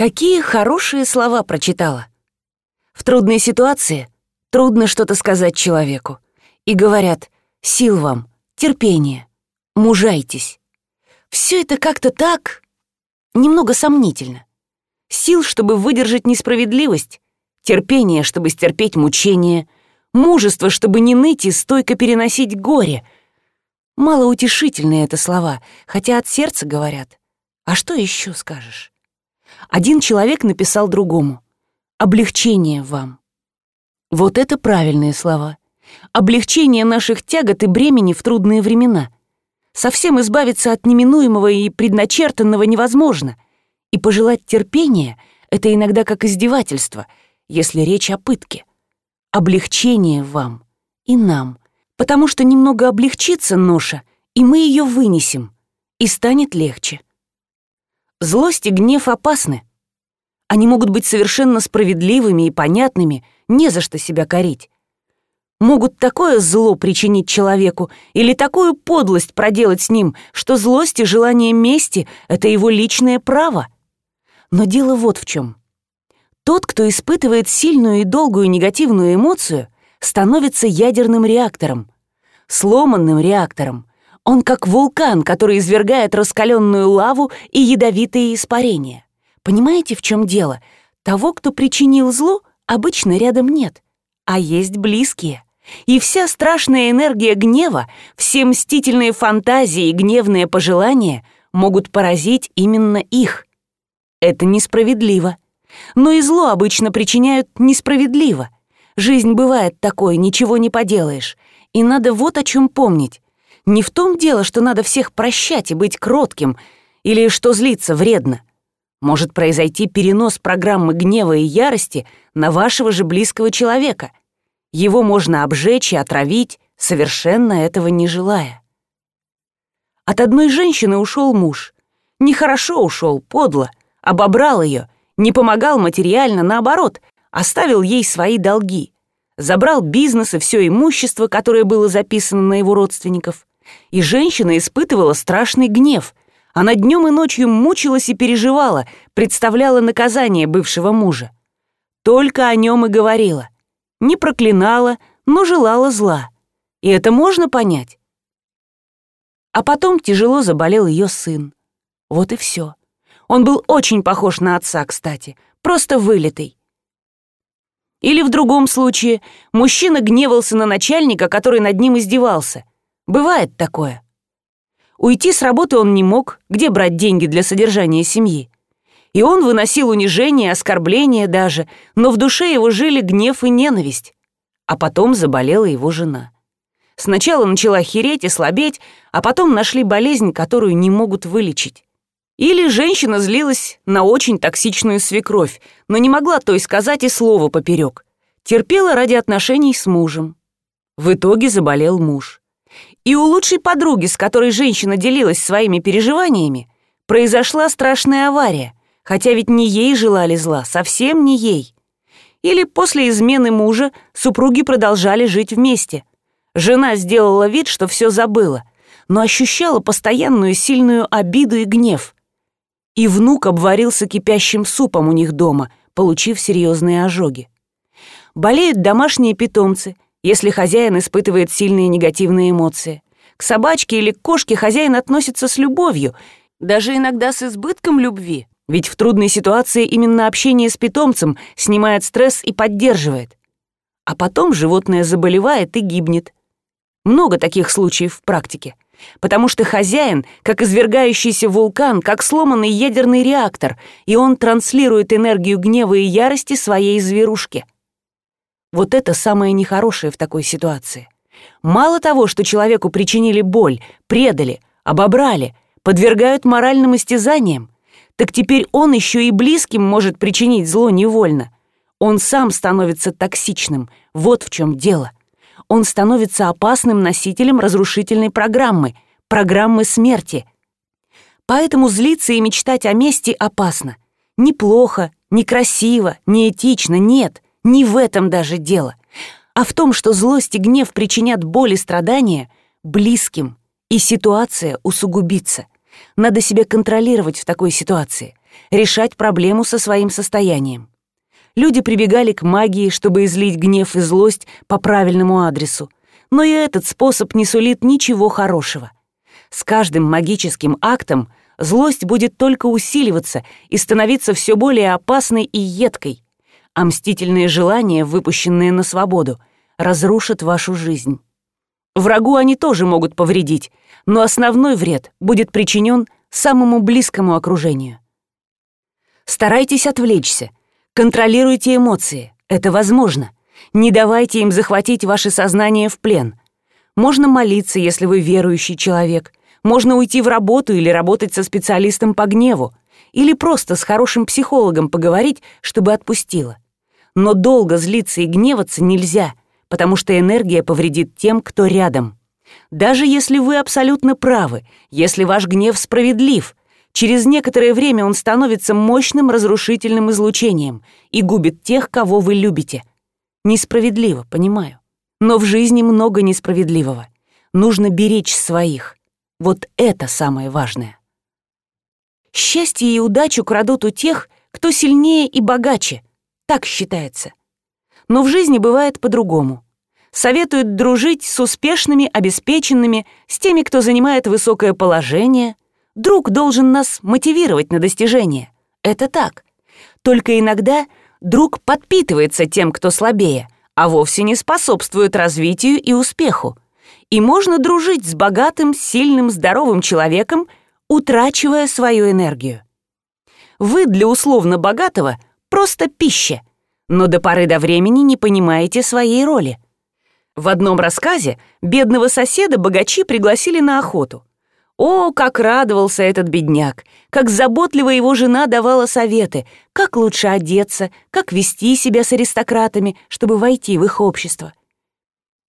Какие хорошие слова прочитала. В трудной ситуации трудно что-то сказать человеку. И говорят «сил вам, терпение, мужайтесь». Все это как-то так немного сомнительно. Сил, чтобы выдержать несправедливость, терпение, чтобы стерпеть мучение, мужество, чтобы не ныть и стойко переносить горе. Малоутешительные это слова, хотя от сердца говорят. А что еще скажешь? Один человек написал другому. «Облегчение вам». Вот это правильные слова. Облегчение наших тягот и бремени в трудные времена. Совсем избавиться от неминуемого и предначертанного невозможно. И пожелать терпения — это иногда как издевательство, если речь о пытке. Облегчение вам и нам, потому что немного облегчится ноша, и мы ее вынесем, и станет легче. Злость и гнев опасны. Они могут быть совершенно справедливыми и понятными, не за что себя корить. Могут такое зло причинить человеку или такую подлость проделать с ним, что злость и желание мести — это его личное право. Но дело вот в чем. Тот, кто испытывает сильную и долгую негативную эмоцию, становится ядерным реактором, сломанным реактором, он как вулкан, который извергает раскаленную лаву и ядовитые испарения. Понимаете, в чем дело? Того, кто причинил зло, обычно рядом нет, а есть близкие. И вся страшная энергия гнева, все мстительные фантазии и гневные пожелания могут поразить именно их. Это несправедливо. Но и зло обычно причиняют несправедливо. Жизнь бывает такой, ничего не поделаешь. И надо вот о чем помнить. Не в том дело, что надо всех прощать и быть кротким, или что злиться вредно. Может произойти перенос программы гнева и ярости на вашего же близкого человека. Его можно обжечь и отравить, совершенно этого не желая. От одной женщины ушел муж. Нехорошо ушел, подло, обобрал ее, не помогал материально, наоборот, оставил ей свои долги, забрал бизнес и все имущество, которое было записано на его родственников, и женщина испытывала страшный гнев. Она днем и ночью мучилась и переживала, представляла наказание бывшего мужа. Только о нем и говорила. Не проклинала, но желала зла. И это можно понять. А потом тяжело заболел ее сын. Вот и все. Он был очень похож на отца, кстати, просто вылитый. Или в другом случае мужчина гневался на начальника, который над ним издевался. Бывает такое. Уйти с работы он не мог, где брать деньги для содержания семьи. И он выносил унижение, оскорбления даже, но в душе его жили гнев и ненависть. А потом заболела его жена. Сначала начала хереть и слабеть, а потом нашли болезнь, которую не могут вылечить. Или женщина злилась на очень токсичную свекровь, но не могла той сказать и слова поперек. Терпела ради отношений с мужем. В итоге заболел муж. И у лучшей подруги, с которой женщина делилась своими переживаниями, произошла страшная авария, хотя ведь не ей желали зла, совсем не ей. Или после измены мужа супруги продолжали жить вместе. Жена сделала вид, что все забыла, но ощущала постоянную сильную обиду и гнев. И внук обварился кипящим супом у них дома, получив серьезные ожоги. Болеют домашние питомцы – если хозяин испытывает сильные негативные эмоции. К собачке или к кошке хозяин относится с любовью, даже иногда с избытком любви. Ведь в трудной ситуации именно общение с питомцем снимает стресс и поддерживает. А потом животное заболевает и гибнет. Много таких случаев в практике. Потому что хозяин, как извергающийся вулкан, как сломанный ядерный реактор, и он транслирует энергию гнева и ярости своей зверушке — вот это самое нехорошее в такой ситуации. Мало того, что человеку причинили боль, предали, обобрали, подвергают моральным истязаниям, так теперь он еще и близким может причинить зло невольно. Он сам становится токсичным, вот в чем дело. Он становится опасным носителем разрушительной программы, программы смерти. Поэтому злиться и мечтать о мести опасно. Неплохо, некрасиво, неэтично, нет — не в этом даже дело, а в том, что злость и гнев причинят боль и страдания близким, и ситуация усугубится. Надо себя контролировать в такой ситуации, решать проблему со своим состоянием. Люди прибегали к магии, чтобы излить гнев и злость по правильному адресу, но и этот способ не сулит ничего хорошего. С каждым магическим актом злость будет только усиливаться и становиться все более опасной и едкой, а мстительные желания, выпущенные на свободу, разрушат вашу жизнь. Врагу они тоже могут повредить, но основной вред будет причинен самому близкому окружению. Старайтесь отвлечься, контролируйте эмоции, это возможно. Не давайте им захватить ваше сознание в плен. Можно молиться, если вы верующий человек, можно уйти в работу или работать со специалистом по гневу, или просто с хорошим психологом поговорить, чтобы отпустило. Но долго злиться и гневаться нельзя, потому что энергия повредит тем, кто рядом. Даже если вы абсолютно правы, если ваш гнев справедлив, через некоторое время он становится мощным разрушительным излучением и губит тех, кого вы любите. Несправедливо, понимаю. Но в жизни много несправедливого. Нужно беречь своих. Вот это самое важное. Счастье и удачу крадут у тех, кто сильнее и богаче. Так считается. Но в жизни бывает по-другому. Советуют дружить с успешными, обеспеченными, с теми, кто занимает высокое положение. Друг должен нас мотивировать на достижение. Это так. Только иногда друг подпитывается тем, кто слабее, а вовсе не способствует развитию и успеху и можно дружить с богатым, сильным, здоровым человеком, утрачивая свою энергию. Вы для условно богатого просто пища, но до поры до времени не понимаете своей роли. В одном рассказе бедного соседа богачи пригласили на охоту. О, как радовался этот бедняк, как заботливо его жена давала советы, как лучше одеться, как вести себя с аристократами, чтобы войти в их общество.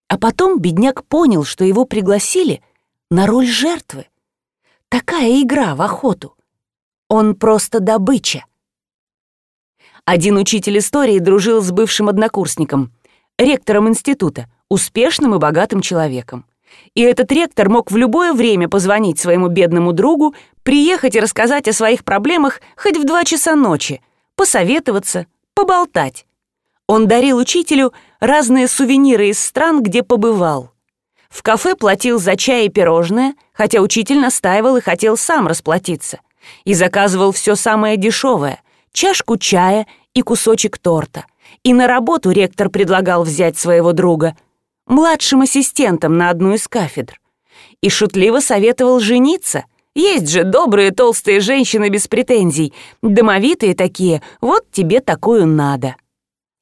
А потом бедняк понял, что его пригласили на роль жертвы. Такая игра в охоту. Он просто добыча. Один учитель истории дружил с бывшим однокурсником, ректором института, успешным и богатым человеком. И этот ректор мог в любое время позвонить своему бедному другу, приехать и рассказать о своих проблемах хоть в два часа ночи, посоветоваться, поболтать. Он дарил учителю разные сувениры из стран, где побывал. В кафе платил за чай и пирожное, хотя учитель настаивал и хотел сам расплатиться. И заказывал все самое дешевое — чашку чая и кусочек торта. И на работу ректор предлагал взять своего друга, младшим ассистентом на одну из кафедр. И шутливо советовал жениться. Есть же добрые толстые женщины без претензий, домовитые такие, вот тебе такую надо.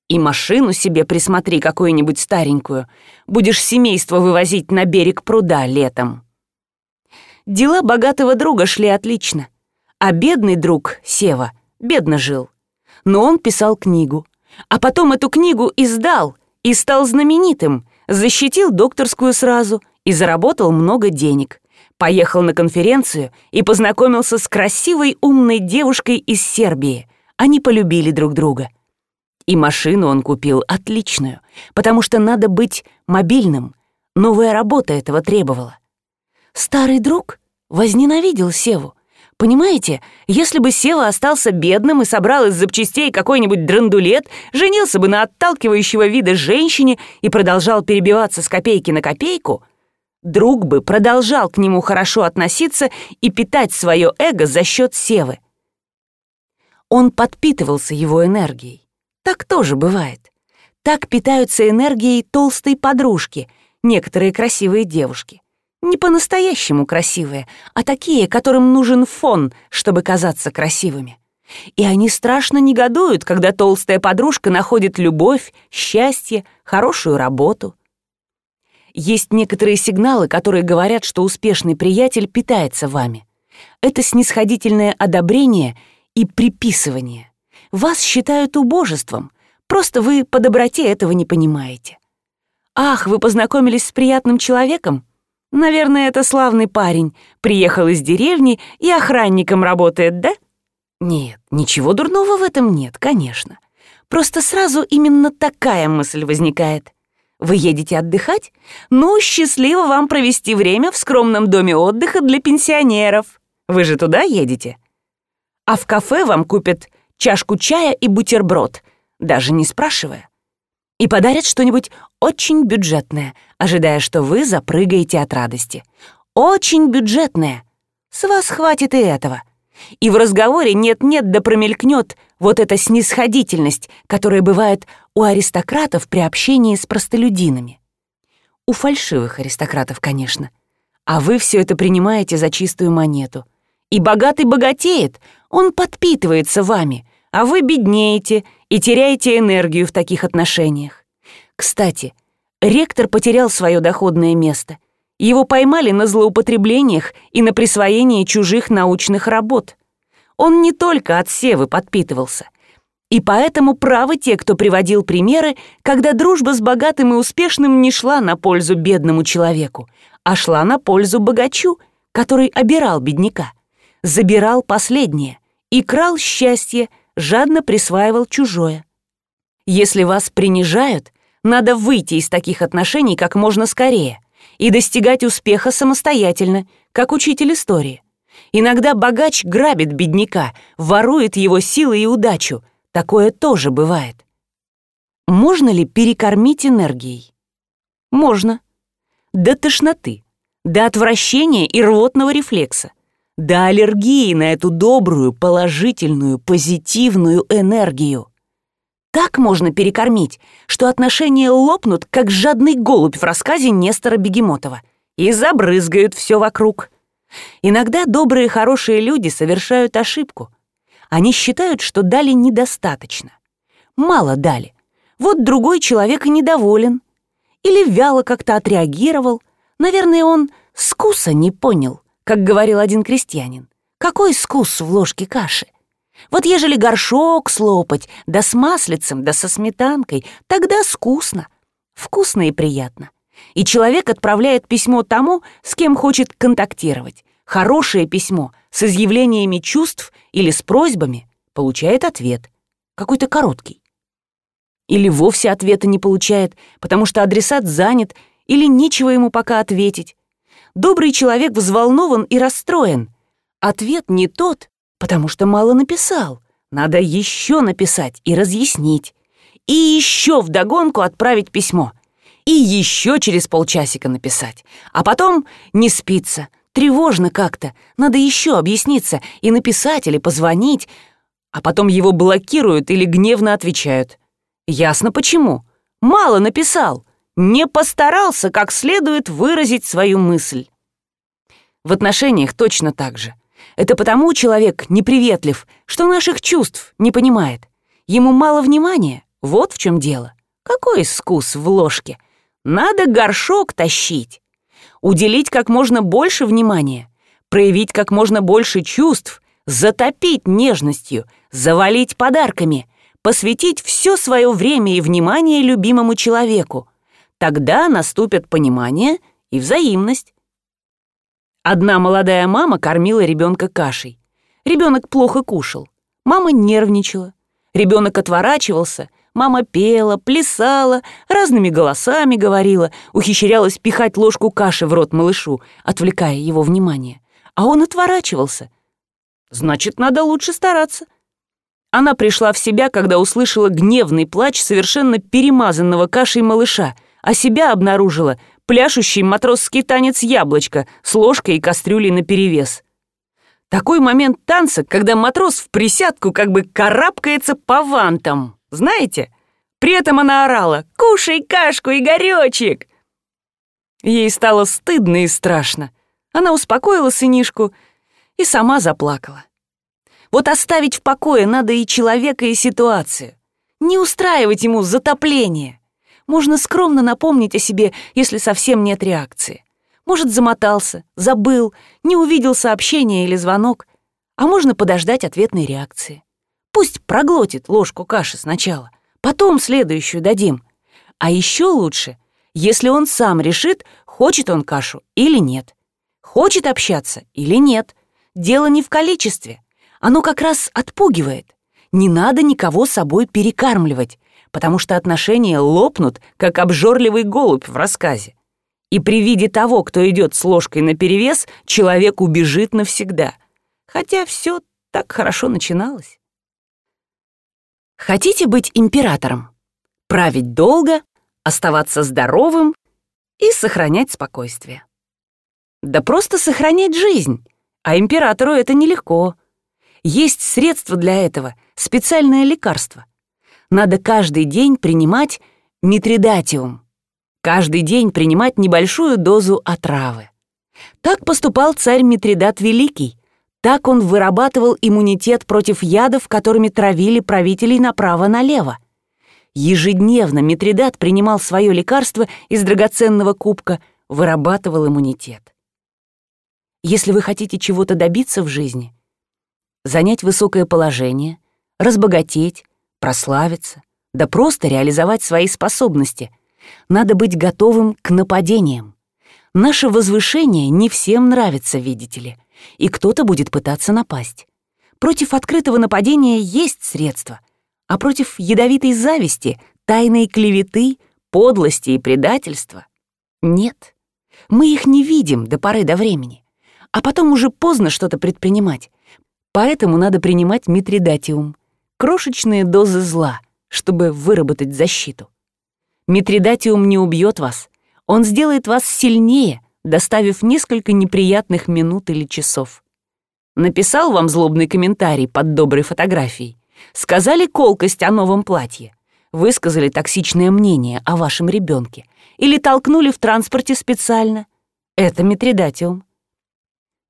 И машину себе присмотри какую-нибудь старенькую. Будешь семейство вывозить на берег пруда летом. Дела богатого друга шли отлично. А бедный друг, Сева, бедно жил. Но он писал книгу. А потом эту книгу издал и стал знаменитым. Защитил докторскую сразу и заработал много денег. Поехал на конференцию и познакомился с красивой умной девушкой из Сербии. Они полюбили друг друга. И машину он купил отличную, потому что надо быть мобильным. Новая работа этого требовала. Старый друг возненавидел Севу. Понимаете, если бы Сева остался бедным и собрал из запчастей какой-нибудь драндулет, женился бы на отталкивающего вида женщине и продолжал перебиваться с копейки на копейку, друг бы продолжал к нему хорошо относиться и питать свое эго за счет Севы. Он подпитывался его энергией. Так тоже бывает. Так питаются энергией толстой подружки, некоторые красивые девушки. Не по-настоящему красивые, а такие, которым нужен фон, чтобы казаться красивыми. И они страшно негодуют, когда толстая подружка находит любовь, счастье, хорошую работу. Есть некоторые сигналы, которые говорят, что успешный приятель питается вами. Это снисходительное одобрение и приписывание. Вас считают убожеством, просто вы по доброте этого не понимаете. Ах, вы познакомились с приятным человеком? Наверное, это славный парень, приехал из деревни и охранником работает, да? Нет, ничего дурного в этом нет, конечно. Просто сразу именно такая мысль возникает. Вы едете отдыхать? Ну, счастливо вам провести время в скромном доме отдыха для пенсионеров. Вы же туда едете? а в кафе вам купят чашку чая и бутерброд, даже не спрашивая. И подарят что-нибудь очень бюджетное, ожидая, что вы запрыгаете от радости. Очень бюджетное. С вас хватит и этого. И в разговоре нет-нет да промелькнет вот эта снисходительность, которая бывает у аристократов при общении с простолюдинами. У фальшивых аристократов, конечно. А вы все это принимаете за чистую монету. И богатый богатеет, он подпитывается вами, а вы беднеете и теряете энергию в таких отношениях. Кстати, ректор потерял свое доходное место. Его поймали на злоупотреблениях и на присвоении чужих научных работ. Он не только от Севы подпитывался. И поэтому правы те, кто приводил примеры, когда дружба с богатым и успешным не шла на пользу бедному человеку, а шла на пользу богачу, который обирал бедняка, забирал последнее и крал счастье, жадно присваивал чужое. Если вас принижают, надо выйти из таких отношений как можно скорее и достигать успеха самостоятельно, как учитель истории. Иногда богач грабит бедняка, ворует его силы и удачу. Такое тоже бывает. Можно ли перекормить энергией? Можно. До тошноты, до отвращения и рвотного рефлекса, до аллергии на эту добрую, положительную, позитивную энергию. Так можно перекормить, что отношения лопнут, как жадный голубь в рассказе Нестора Бегемотова, и забрызгают все вокруг. Иногда добрые хорошие люди совершают ошибку. Они считают, что дали недостаточно. Мало дали. Вот другой человек и недоволен. Или вяло как-то отреагировал. Наверное, он скуса не понял, как говорил один крестьянин. Какой скус в ложке каши? Вот ежели горшок слопать, да с маслицем, да со сметанкой, тогда скусно. Вкусно и приятно и человек отправляет письмо тому, с кем хочет контактировать. Хорошее письмо с изъявлениями чувств или с просьбами получает ответ, какой-то короткий. Или вовсе ответа не получает, потому что адресат занят или нечего ему пока ответить. Добрый человек взволнован и расстроен. Ответ не тот, потому что мало написал. Надо еще написать и разъяснить. И еще вдогонку отправить письмо — и еще через полчасика написать. А потом не спится, тревожно как-то, надо еще объясниться и написать или позвонить, а потом его блокируют или гневно отвечают. Ясно почему. Мало написал, не постарался как следует выразить свою мысль. В отношениях точно так же. Это потому человек неприветлив, что наших чувств не понимает. Ему мало внимания, вот в чем дело. Какой искус в ложке — надо горшок тащить. Уделить как можно больше внимания, проявить как можно больше чувств, затопить нежностью, завалить подарками, посвятить все свое время и внимание любимому человеку. Тогда наступят понимание и взаимность. Одна молодая мама кормила ребенка кашей. Ребенок плохо кушал. Мама нервничала. Ребенок отворачивался, Мама пела, плясала, разными голосами говорила, ухищрялась пихать ложку каши в рот малышу, отвлекая его внимание. А он отворачивался. Значит, надо лучше стараться. Она пришла в себя, когда услышала гневный плач совершенно перемазанного кашей малыша, а себя обнаружила пляшущий матросский танец яблочко с ложкой и кастрюлей наперевес. Такой момент танца, когда матрос в присядку как бы карабкается по вантам. Знаете? При этом она орала «Кушай кашку, Игорёчек!» Ей стало стыдно и страшно. Она успокоила сынишку и сама заплакала. Вот оставить в покое надо и человека, и ситуацию. Не устраивать ему затопление. Можно скромно напомнить о себе, если совсем нет реакции. Может, замотался, забыл, не увидел сообщение или звонок, а можно подождать ответной реакции. Пусть проглотит ложку каши сначала, потом следующую дадим. А еще лучше, если он сам решит, хочет он кашу или нет. Хочет общаться или нет. Дело не в количестве. Оно как раз отпугивает. Не надо никого собой перекармливать, потому что отношения лопнут, как обжорливый голубь в рассказе. И при виде того, кто идет с ложкой наперевес, человек убежит навсегда. Хотя все Так хорошо начиналось. Хотите быть императором? Править долго, оставаться здоровым и сохранять спокойствие. Да просто сохранять жизнь, а императору это нелегко. Есть средства для этого, специальное лекарство. Надо каждый день принимать митридатиум. Каждый день принимать небольшую дозу отравы. Так поступал царь Митридат Великий. Так он вырабатывал иммунитет против ядов, которыми травили правителей направо-налево. Ежедневно Митридат принимал свое лекарство из драгоценного кубка, вырабатывал иммунитет. Если вы хотите чего-то добиться в жизни, занять высокое положение, разбогатеть, прославиться, да просто реализовать свои способности, надо быть готовым к нападениям. Наше возвышение не всем нравится, видите ли, и кто-то будет пытаться напасть. Против открытого нападения есть средства, а против ядовитой зависти, тайной клеветы, подлости и предательства нет. Мы их не видим до поры до времени, а потом уже поздно что-то предпринимать. Поэтому надо принимать митридатиум, крошечные дозы зла, чтобы выработать защиту. Митридатиум не убьет вас. Он сделает вас сильнее, доставив несколько неприятных минут или часов. Написал вам злобный комментарий под доброй фотографией. Сказали колкость о новом платье. Высказали токсичное мнение о вашем ребенке. Или толкнули в транспорте специально. Это митридатиум.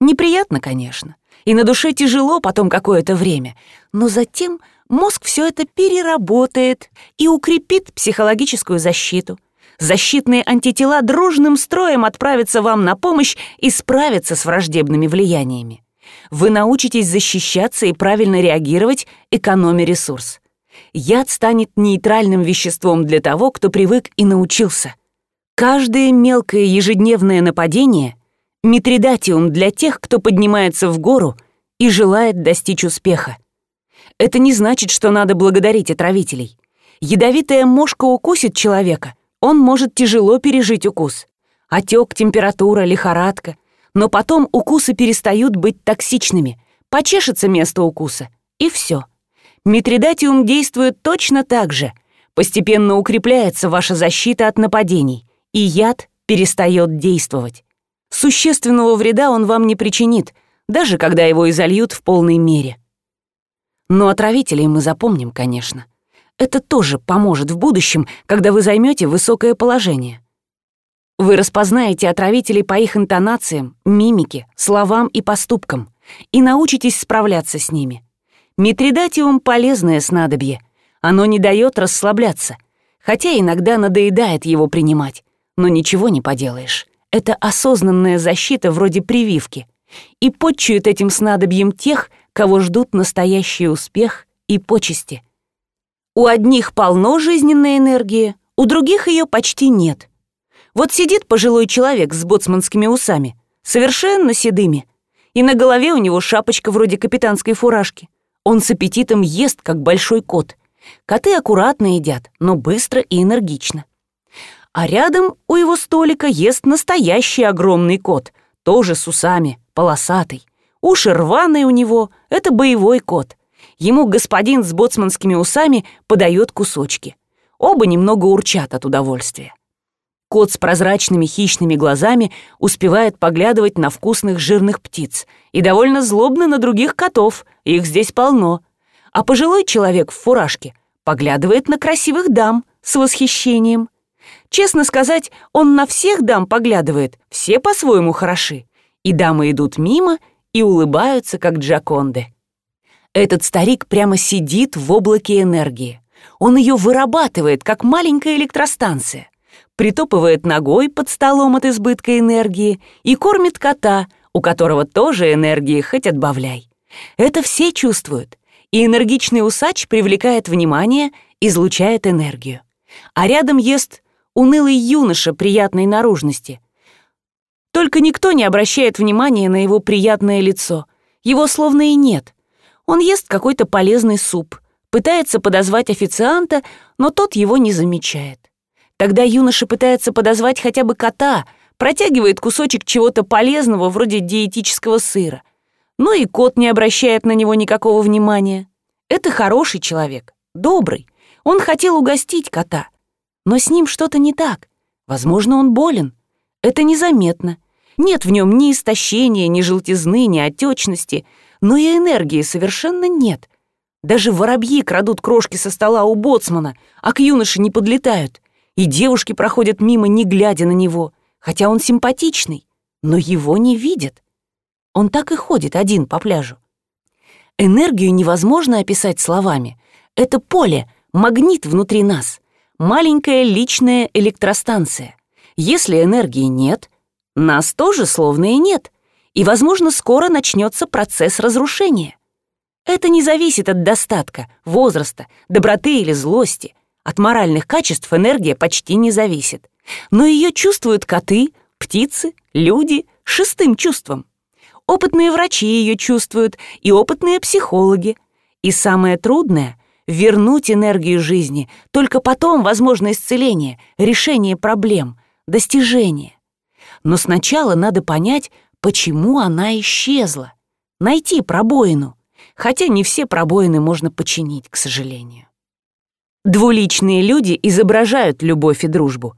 Неприятно, конечно. И на душе тяжело потом какое-то время. Но затем мозг все это переработает и укрепит психологическую защиту. Защитные антитела дружным строем отправятся вам на помощь и справятся с враждебными влияниями. Вы научитесь защищаться и правильно реагировать, экономя ресурс. Яд станет нейтральным веществом для того, кто привык и научился. Каждое мелкое ежедневное нападение — митридатиум для тех, кто поднимается в гору и желает достичь успеха. Это не значит, что надо благодарить отравителей. Ядовитая мошка укусит человека, он может тяжело пережить укус. Отек, температура, лихорадка. Но потом укусы перестают быть токсичными, почешется место укуса, и все. Митридатиум действует точно так же. Постепенно укрепляется ваша защита от нападений, и яд перестает действовать. Существенного вреда он вам не причинит, даже когда его изольют в полной мере. Но отравителей мы запомним, конечно. Это тоже поможет в будущем, когда вы займете высокое положение. Вы распознаете отравителей по их интонациям, мимике, словам и поступкам и научитесь справляться с ними. Митридатиум — полезное снадобье. Оно не дает расслабляться, хотя иногда надоедает его принимать, но ничего не поделаешь. Это осознанная защита вроде прививки. И подчуют этим снадобьем тех, кого ждут настоящий успех и почести. У одних полно жизненной энергии, у других ее почти нет. Вот сидит пожилой человек с боцманскими усами, совершенно седыми, и на голове у него шапочка вроде капитанской фуражки. Он с аппетитом ест, как большой кот. Коты аккуратно едят, но быстро и энергично. А рядом у его столика ест настоящий огромный кот, тоже с усами, полосатый. Уши рваные у него, это боевой кот. Ему господин с боцманскими усами подает кусочки. Оба немного урчат от удовольствия. Кот с прозрачными хищными глазами успевает поглядывать на вкусных жирных птиц и довольно злобно на других котов, их здесь полно. А пожилой человек в фуражке поглядывает на красивых дам с восхищением. Честно сказать, он на всех дам поглядывает, все по-своему хороши. И дамы идут мимо и улыбаются, как Джаконды. Этот старик прямо сидит в облаке энергии. Он ее вырабатывает, как маленькая электростанция. Притопывает ногой под столом от избытка энергии и кормит кота, у которого тоже энергии хоть отбавляй. Это все чувствуют. И энергичный усач привлекает внимание, излучает энергию. А рядом ест унылый юноша приятной наружности — только никто не обращает внимания на его приятное лицо. Его словно и нет. Он ест какой-то полезный суп, пытается подозвать официанта, но тот его не замечает. Тогда юноша пытается подозвать хотя бы кота, протягивает кусочек чего-то полезного, вроде диетического сыра. но и кот не обращает на него никакого внимания. Это хороший человек, добрый. Он хотел угостить кота, но с ним что-то не так. Возможно, он болен. Это незаметно. Нет в нем ни истощения, ни желтизны, ни отечности, но и энергии совершенно нет. Даже воробьи крадут крошки со стола у боцмана, а к юноше не подлетают. И девушки проходят мимо, не глядя на него, хотя он симпатичный, но его не видят. Он так и ходит один по пляжу. Энергию невозможно описать словами. Это поле, магнит внутри нас, маленькая личная электростанция. Если энергии нет, нас тоже словно и нет, и, возможно, скоро начнется процесс разрушения. Это не зависит от достатка, возраста, доброты или злости. От моральных качеств энергия почти не зависит. Но ее чувствуют коты, птицы, люди шестым чувством. Опытные врачи ее чувствуют и опытные психологи. И самое трудное — вернуть энергию жизни. Только потом возможно исцеление, решение проблем, достижение. Но сначала надо понять, почему она исчезла. Найти пробоину. Хотя не все пробоины можно починить, к сожалению. Двуличные люди изображают любовь и дружбу.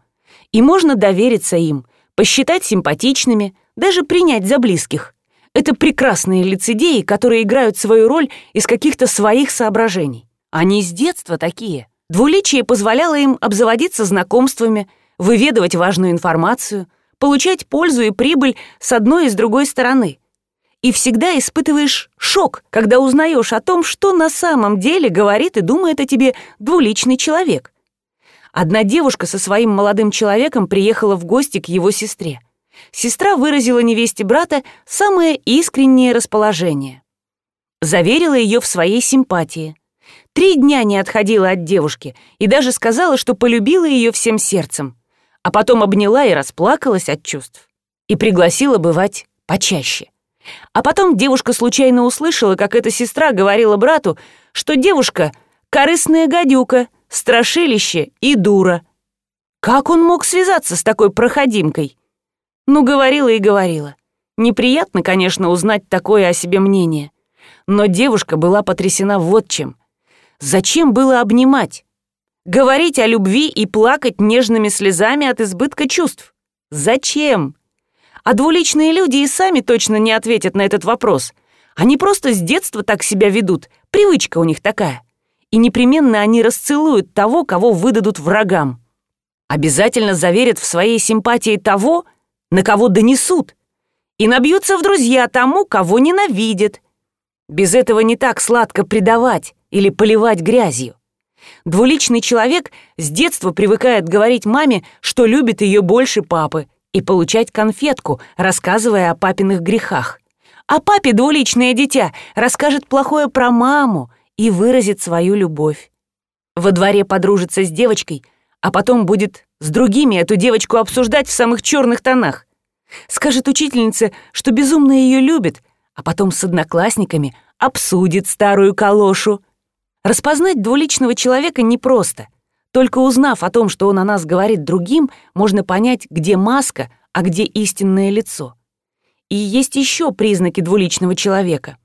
И можно довериться им, посчитать симпатичными, даже принять за близких. Это прекрасные лицедеи, которые играют свою роль из каких-то своих соображений. Они с детства такие. Двуличие позволяло им обзаводиться знакомствами, выведывать важную информацию, получать пользу и прибыль с одной и с другой стороны. И всегда испытываешь шок, когда узнаешь о том, что на самом деле говорит и думает о тебе двуличный человек. Одна девушка со своим молодым человеком приехала в гости к его сестре – сестра выразила невесте брата самое искреннее расположение. Заверила ее в своей симпатии. Три дня не отходила от девушки и даже сказала, что полюбила ее всем сердцем, а потом обняла и расплакалась от чувств и пригласила бывать почаще. А потом девушка случайно услышала, как эта сестра говорила брату, что девушка — корыстная гадюка, страшилище и дура. Как он мог связаться с такой проходимкой? Ну, говорила и говорила. Неприятно, конечно, узнать такое о себе мнение. Но девушка была потрясена вот чем. Зачем было обнимать? Говорить о любви и плакать нежными слезами от избытка чувств? Зачем? А двуличные люди и сами точно не ответят на этот вопрос. Они просто с детства так себя ведут, привычка у них такая. И непременно они расцелуют того, кого выдадут врагам. Обязательно заверят в своей симпатии того, на кого донесут, и набьются в друзья тому, кого ненавидят. Без этого не так сладко предавать или поливать грязью. Двуличный человек с детства привыкает говорить маме, что любит ее больше папы, и получать конфетку, рассказывая о папиных грехах. А папе двуличное дитя расскажет плохое про маму и выразит свою любовь. Во дворе подружится с девочкой, а потом будет с другими эту девочку обсуждать в самых черных тонах. Скажет учительнице, что безумно ее любит, а потом с одноклассниками обсудит старую калошу. Распознать двуличного человека непросто. Только узнав о том, что он о нас говорит другим, можно понять, где маска, а где истинное лицо. И есть еще признаки двуличного человека.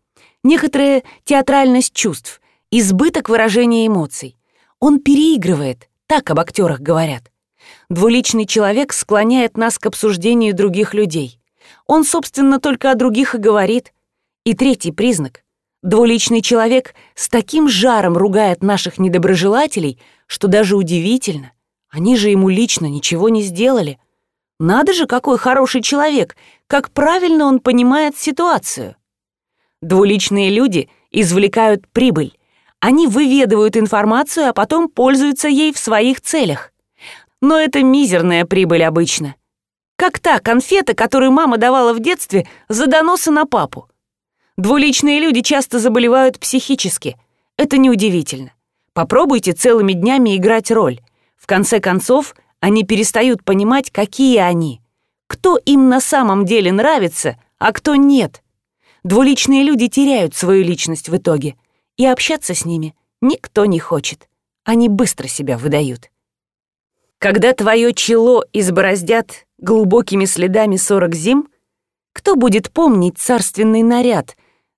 Некоторая театральность чувств, избыток выражения эмоций. Он переигрывает, так об актерах говорят. Двуличный человек склоняет нас к обсуждению других людей. Он, собственно, только о других и говорит. И третий признак. Двуличный человек с таким жаром ругает наших недоброжелателей, что даже удивительно. Они же ему лично ничего не сделали. Надо же, какой хороший человек, как правильно он понимает ситуацию. Двуличные люди извлекают прибыль. Они выведывают информацию, а потом пользуются ей в своих целях. Но это мизерная прибыль обычно. Как та конфета, которую мама давала в детстве за доносы на папу. Двуличные люди часто заболевают психически. Это неудивительно. Попробуйте целыми днями играть роль. В конце концов, они перестают понимать, какие они. Кто им на самом деле нравится, а кто нет. Двуличные люди теряют свою личность в итоге — и общаться с ними никто не хочет. Они быстро себя выдают. Когда твое чело избороздят глубокими следами сорок зим, кто будет помнить царственный наряд,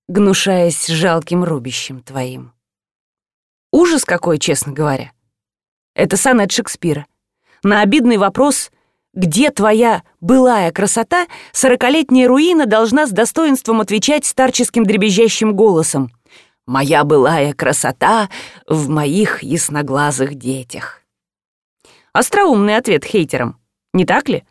гнушаясь жалким рубищем твоим. Ужас какой, честно говоря. Это сонет Шекспира. На обидный вопрос «Где твоя былая красота?» сорокалетняя руина должна с достоинством отвечать старческим дребезжащим голосом «Моя былая красота в моих ясноглазых детях». Остроумный ответ хейтерам, не так ли?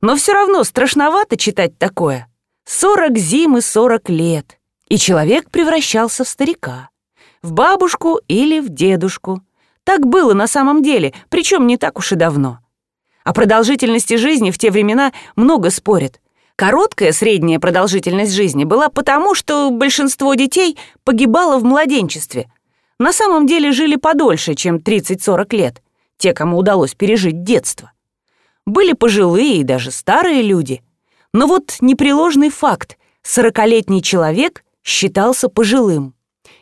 Но все равно страшновато читать такое. Сорок зим и сорок лет, и человек превращался в старика, в бабушку или в дедушку. Так было на самом деле, причем не так уж и давно. О продолжительности жизни в те времена много спорят. Короткая средняя продолжительность жизни была потому, что большинство детей погибало в младенчестве. На самом деле жили подольше, чем 30-40 лет, те, кому удалось пережить детство. Были пожилые и даже старые люди. Но вот непреложный факт — сорокалетний человек считался пожилым.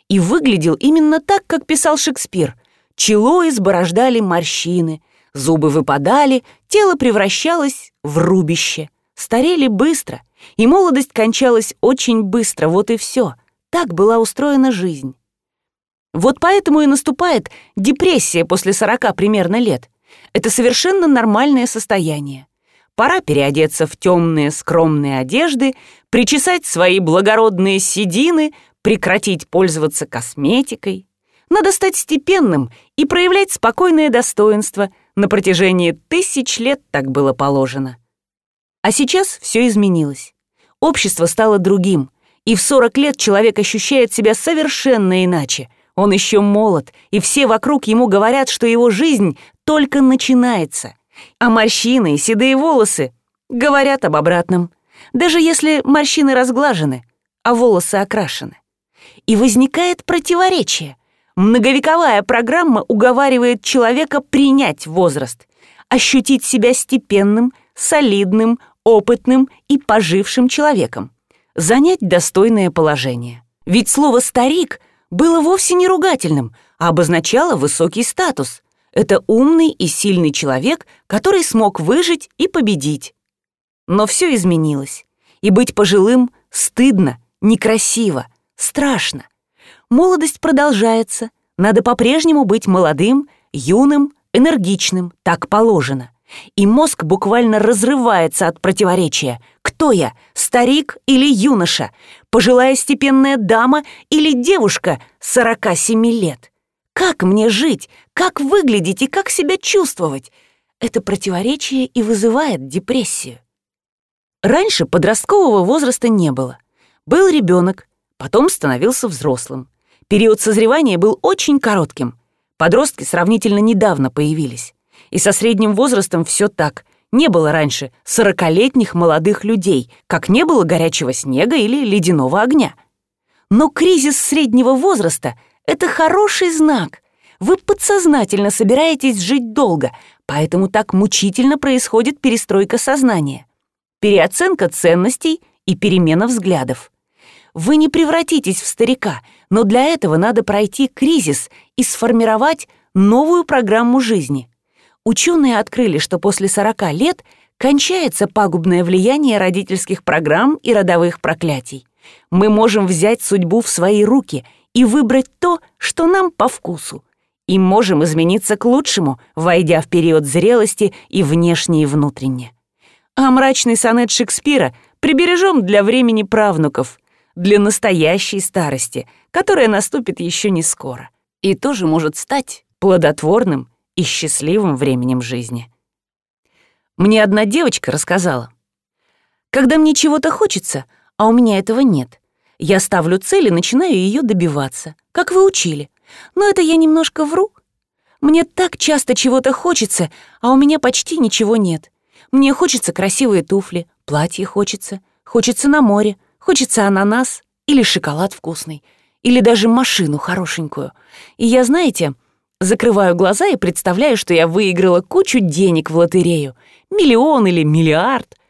И выглядел именно так, как писал Шекспир. Чело изборождали морщины, зубы выпадали, тело превращалось в рубище. Старели быстро, и молодость кончалась очень быстро, вот и все. Так была устроена жизнь. Вот поэтому и наступает депрессия после сорока примерно лет — это совершенно нормальное состояние. Пора переодеться в темные скромные одежды, причесать свои благородные седины, прекратить пользоваться косметикой. Надо стать степенным и проявлять спокойное достоинство. На протяжении тысяч лет так было положено. А сейчас все изменилось. Общество стало другим, и в 40 лет человек ощущает себя совершенно иначе. Он еще молод, и все вокруг ему говорят, что его жизнь только начинается. А морщины и седые волосы говорят об обратном. Даже если морщины разглажены, а волосы окрашены. И возникает противоречие. Многовековая программа уговаривает человека принять возраст, ощутить себя степенным, солидным, опытным и пожившим человеком, занять достойное положение. Ведь слово «старик» было вовсе не ругательным, а обозначало высокий статус, это умный и сильный человек, который смог выжить и победить. Но все изменилось. И быть пожилым стыдно, некрасиво, страшно. Молодость продолжается. Надо по-прежнему быть молодым, юным, энергичным, так положено. И мозг буквально разрывается от противоречия. Кто я, старик или юноша? Пожилая степенная дама или девушка 47 лет? Как мне жить? Как выглядеть и как себя чувствовать? Это противоречие и вызывает депрессию. Раньше подросткового возраста не было. Был ребенок, потом становился взрослым. Период созревания был очень коротким. Подростки сравнительно недавно появились. И со средним возрастом все так. Не было раньше сорокалетних молодых людей, как не было горячего снега или ледяного огня. Но кризис среднего возраста это хороший знак. Вы подсознательно собираетесь жить долго, поэтому так мучительно происходит перестройка сознания. Переоценка ценностей и перемена взглядов. Вы не превратитесь в старика, но для этого надо пройти кризис и сформировать новую программу жизни. Ученые открыли, что после 40 лет кончается пагубное влияние родительских программ и родовых проклятий. Мы можем взять судьбу в свои руки и выбрать то, что нам по вкусу. И можем измениться к лучшему, войдя в период зрелости и внешне, и внутренне. А мрачный сонет Шекспира прибережем для времени правнуков, для настоящей старости, которая наступит еще не скоро, и тоже может стать плодотворным и счастливым временем жизни. Мне одна девочка рассказала. Когда мне чего-то хочется, а у меня этого нет, я ставлю цель и начинаю ее добиваться, как вы учили. Но это я немножко вру. Мне так часто чего-то хочется, а у меня почти ничего нет. Мне хочется красивые туфли, платье хочется, хочется на море, хочется ананас или шоколад вкусный, или даже машину хорошенькую. И я, знаете, закрываю глаза и представляю, что я выиграла кучу денег в лотерею, миллион или миллиард —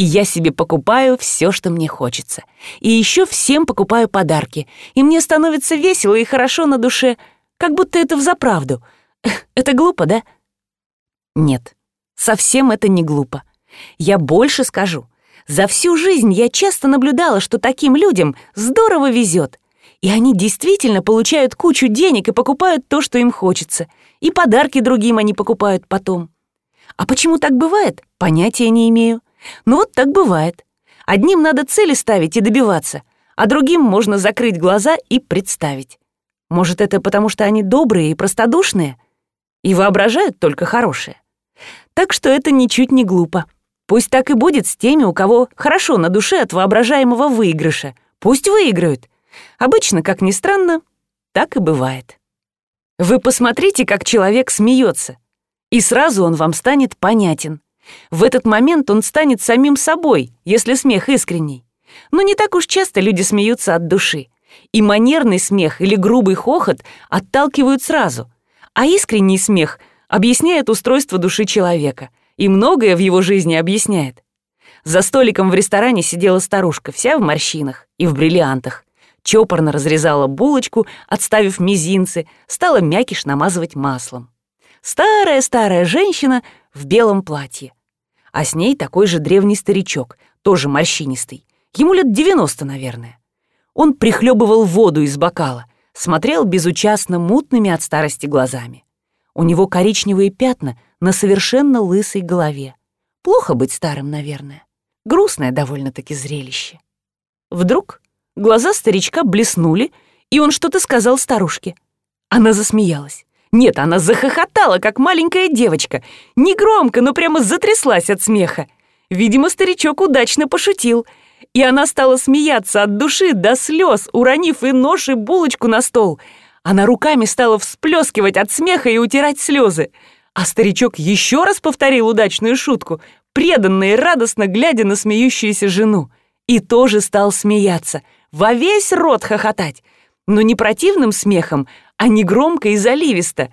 и я себе покупаю все, что мне хочется. И еще всем покупаю подарки. И мне становится весело и хорошо на душе, как будто это взаправду. Это глупо, да? Нет, совсем это не глупо. Я больше скажу. За всю жизнь я часто наблюдала, что таким людям здорово везет. И они действительно получают кучу денег и покупают то, что им хочется. И подарки другим они покупают потом. А почему так бывает, понятия не имею. Но вот так бывает. Одним надо цели ставить и добиваться, а другим можно закрыть глаза и представить. Может, это потому, что они добрые и простодушные? И воображают только хорошее. Так что это ничуть не глупо. Пусть так и будет с теми, у кого хорошо на душе от воображаемого выигрыша. Пусть выиграют. Обычно, как ни странно, так и бывает. Вы посмотрите, как человек смеется, и сразу он вам станет понятен. В этот момент он станет самим собой, если смех искренний. Но не так уж часто люди смеются от души. И манерный смех или грубый хохот отталкивают сразу, а искренний смех объясняет устройство души человека и многое в его жизни объясняет. За столиком в ресторане сидела старушка, вся в морщинах и в бриллиантах. Чопорно разрезала булочку, отставив мизинцы, стала мякиш намазывать маслом. Старая-старая женщина в белом платье. А с ней такой же древний старичок, тоже морщинистый. Ему лет 90, наверное. Он прихлебывал воду из бокала, смотрел безучастно мутными от старости глазами. У него коричневые пятна на совершенно лысой голове. Плохо быть старым, наверное. Грустное довольно-таки зрелище. Вдруг глаза старичка блеснули, и он что-то сказал старушке. Она засмеялась. Нет, она захохотала, как маленькая девочка. Не громко, но прямо затряслась от смеха. Видимо, старичок удачно пошутил — и она стала смеяться от души до слез, уронив и нож, и булочку на стол. Она руками стала всплескивать от смеха и утирать слезы. А старичок еще раз повторил удачную шутку, преданно и радостно глядя на смеющуюся жену. И тоже стал смеяться, во весь рот хохотать. Но не противным смехом, а не громко и заливисто.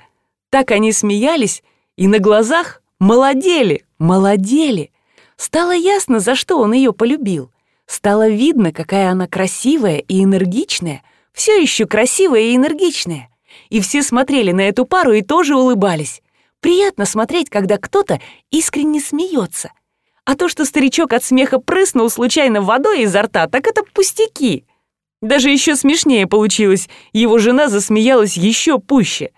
Так они смеялись и на глазах молодели, молодели. Стало ясно, за что он ее полюбил. Стало видно, какая она красивая и энергичная, все еще красивая и энергичная. И все смотрели на эту пару и тоже улыбались. Приятно смотреть, когда кто-то искренне смеется. А то, что старичок от смеха прыснул случайно водой изо рта, так это пустяки. Даже еще смешнее получилось, его жена засмеялась еще пуще.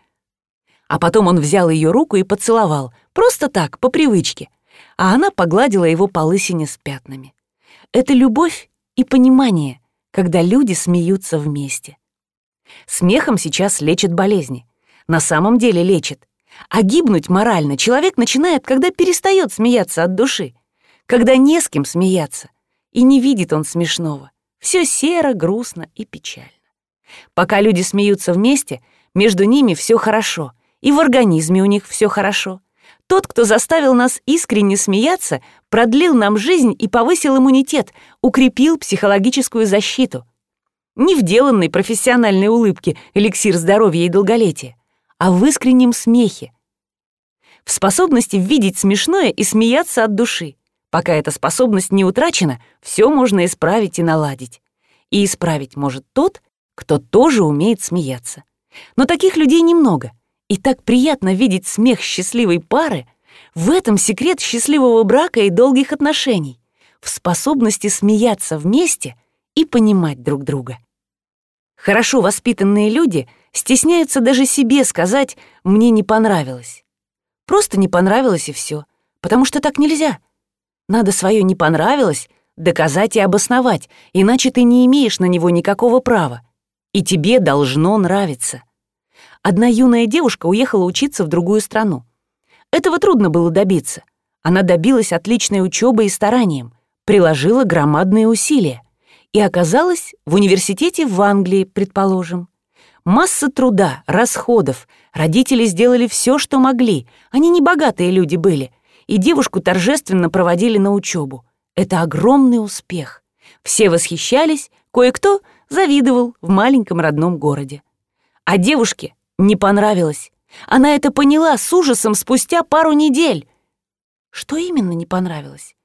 А потом он взял ее руку и поцеловал, просто так, по привычке. А она погладила его по лысине с пятнами. Это любовь и понимание, когда люди смеются вместе. Смехом сейчас лечат болезни. На самом деле лечат. А гибнуть морально человек начинает, когда перестает смеяться от души, когда не с кем смеяться, и не видит он смешного. Все серо, грустно и печально. Пока люди смеются вместе, между ними все хорошо, и в организме у них все хорошо. Тот, кто заставил нас искренне смеяться, продлил нам жизнь и повысил иммунитет, укрепил психологическую защиту. Не в деланной профессиональной улыбке эликсир здоровья и долголетия, а в искреннем смехе. В способности видеть смешное и смеяться от души. Пока эта способность не утрачена, все можно исправить и наладить. И исправить может тот, кто тоже умеет смеяться. Но таких людей немного. И так приятно видеть смех счастливой пары. В этом секрет счастливого брака и долгих отношений. В способности смеяться вместе и понимать друг друга. Хорошо воспитанные люди стесняются даже себе сказать «мне не понравилось». Просто не понравилось и все, потому что так нельзя. Надо свое «не понравилось» доказать и обосновать, иначе ты не имеешь на него никакого права. И тебе должно нравиться одна юная девушка уехала учиться в другую страну. Этого трудно было добиться. Она добилась отличной учебы и старанием, приложила громадные усилия и оказалась в университете в Англии, предположим. Масса труда, расходов. Родители сделали все, что могли. Они не богатые люди были. И девушку торжественно проводили на учебу. Это огромный успех. Все восхищались, кое-кто завидовал в маленьком родном городе. А девушке не понравилось. Она это поняла с ужасом спустя пару недель. Что именно не понравилось?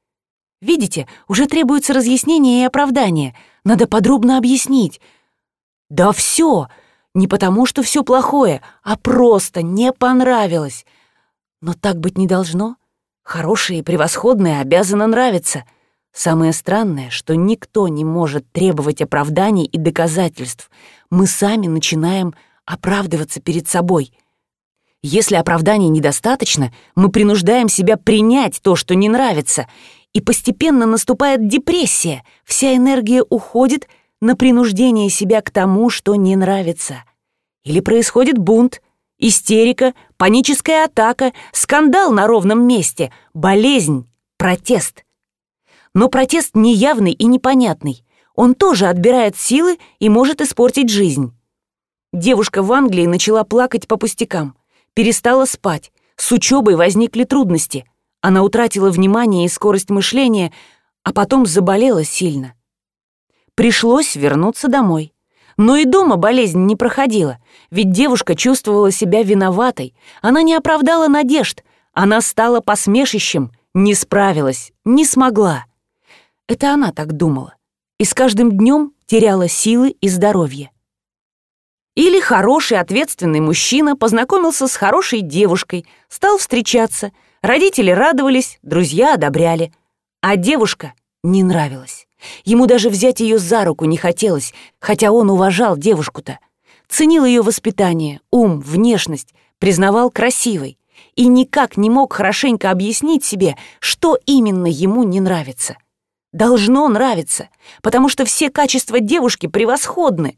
Видите, уже требуется разъяснение и оправдание. Надо подробно объяснить. Да все, не потому что все плохое, а просто не понравилось. Но так быть не должно. Хорошее и превосходное обязано нравиться. Самое странное, что никто не может требовать оправданий и доказательств. Мы сами начинаем оправдываться перед собой. Если оправданий недостаточно, мы принуждаем себя принять то, что не нравится, и постепенно наступает депрессия. Вся энергия уходит на принуждение себя к тому, что не нравится. Или происходит бунт, истерика, паническая атака, скандал на ровном месте, болезнь, протест. Но протест неявный и непонятный. Он тоже отбирает силы и может испортить жизнь. Девушка в Англии начала плакать по пустякам, перестала спать, с учебой возникли трудности. Она утратила внимание и скорость мышления, а потом заболела сильно. Пришлось вернуться домой. Но и дома болезнь не проходила, ведь девушка чувствовала себя виноватой, она не оправдала надежд, она стала посмешищем, не справилась, не смогла. Это она так думала. И с каждым днем теряла силы и здоровье. Или хороший, ответственный мужчина познакомился с хорошей девушкой, стал встречаться, родители радовались, друзья одобряли. А девушка не нравилась. Ему даже взять ее за руку не хотелось, хотя он уважал девушку-то. Ценил ее воспитание, ум, внешность, признавал красивой и никак не мог хорошенько объяснить себе, что именно ему не нравится. Должно нравиться, потому что все качества девушки превосходны.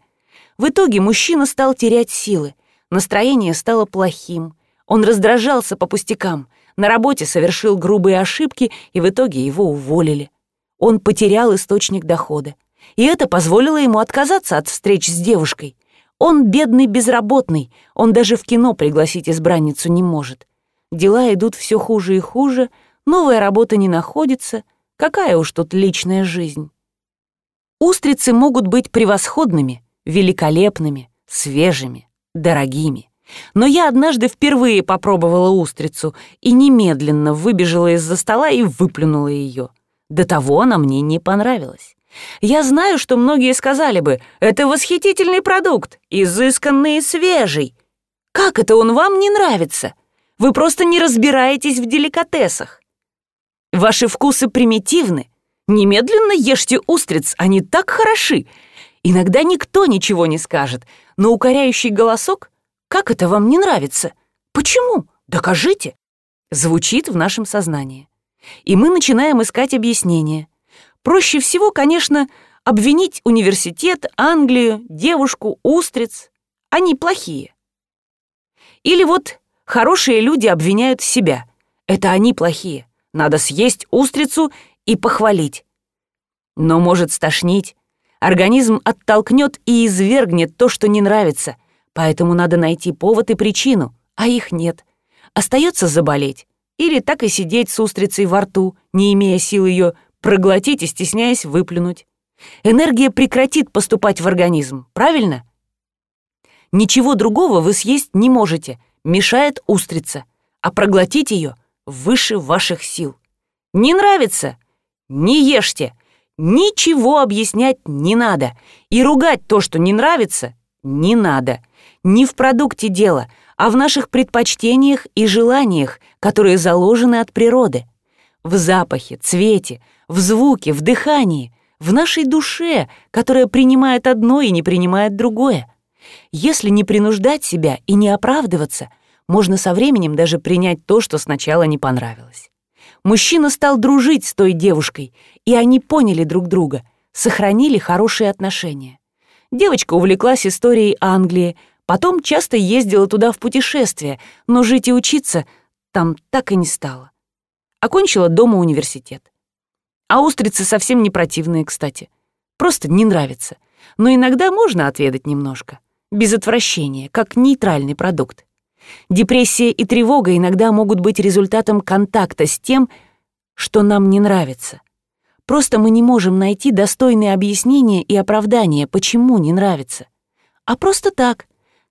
В итоге мужчина стал терять силы, настроение стало плохим, он раздражался по пустякам, на работе совершил грубые ошибки, и в итоге его уволили. Он потерял источник дохода. И это позволило ему отказаться от встреч с девушкой. Он бедный безработный, он даже в кино пригласить избранницу не может. Дела идут все хуже и хуже, новая работа не находится — Какая уж тут личная жизнь. Устрицы могут быть превосходными, великолепными, свежими, дорогими. Но я однажды впервые попробовала устрицу и немедленно выбежала из-за стола и выплюнула ее. До того она мне не понравилась. Я знаю, что многие сказали бы, это восхитительный продукт, изысканный и свежий. Как это он вам не нравится? Вы просто не разбираетесь в деликатесах. Ваши вкусы примитивны. Немедленно ешьте устриц, они так хороши. Иногда никто ничего не скажет, но укоряющий голосок «Как это вам не нравится? Почему? Докажите!» звучит в нашем сознании. И мы начинаем искать объяснения. Проще всего, конечно, обвинить университет, Англию, девушку, устриц. Они плохие. Или вот хорошие люди обвиняют себя. Это они плохие. Надо съесть устрицу и похвалить. Но может стошнить. Организм оттолкнет и извергнет то, что не нравится. Поэтому надо найти повод и причину, а их нет. Остается заболеть. Или так и сидеть с устрицей во рту, не имея сил ее проглотить и стесняясь выплюнуть. Энергия прекратит поступать в организм, правильно? Ничего другого вы съесть не можете, мешает устрица, а проглотить ее выше ваших сил. Не нравится? Не ешьте. Ничего объяснять не надо. И ругать то, что не нравится, не надо. Не в продукте дело, а в наших предпочтениях и желаниях, которые заложены от природы. В запахе, цвете, в звуке, в дыхании, в нашей душе, которая принимает одно и не принимает другое. Если не принуждать себя и не оправдываться — можно со временем даже принять то, что сначала не понравилось. Мужчина стал дружить с той девушкой, и они поняли друг друга, сохранили хорошие отношения. Девочка увлеклась историей Англии, потом часто ездила туда в путешествия, но жить и учиться там так и не стала. Окончила дома университет. А устрицы совсем не противные, кстати. Просто не нравятся. Но иногда можно отведать немножко. Без отвращения, как нейтральный продукт. Депрессия и тревога иногда могут быть результатом контакта с тем, что нам не нравится. Просто мы не можем найти достойные объяснения и оправдания, почему не нравится. А просто так,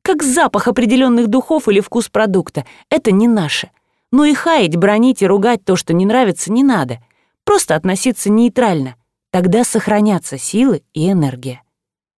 как запах определенных духов или вкус продукта. Это не наше. Но и хаять, бронить и ругать то, что не нравится, не надо. Просто относиться нейтрально. Тогда сохранятся силы и энергия.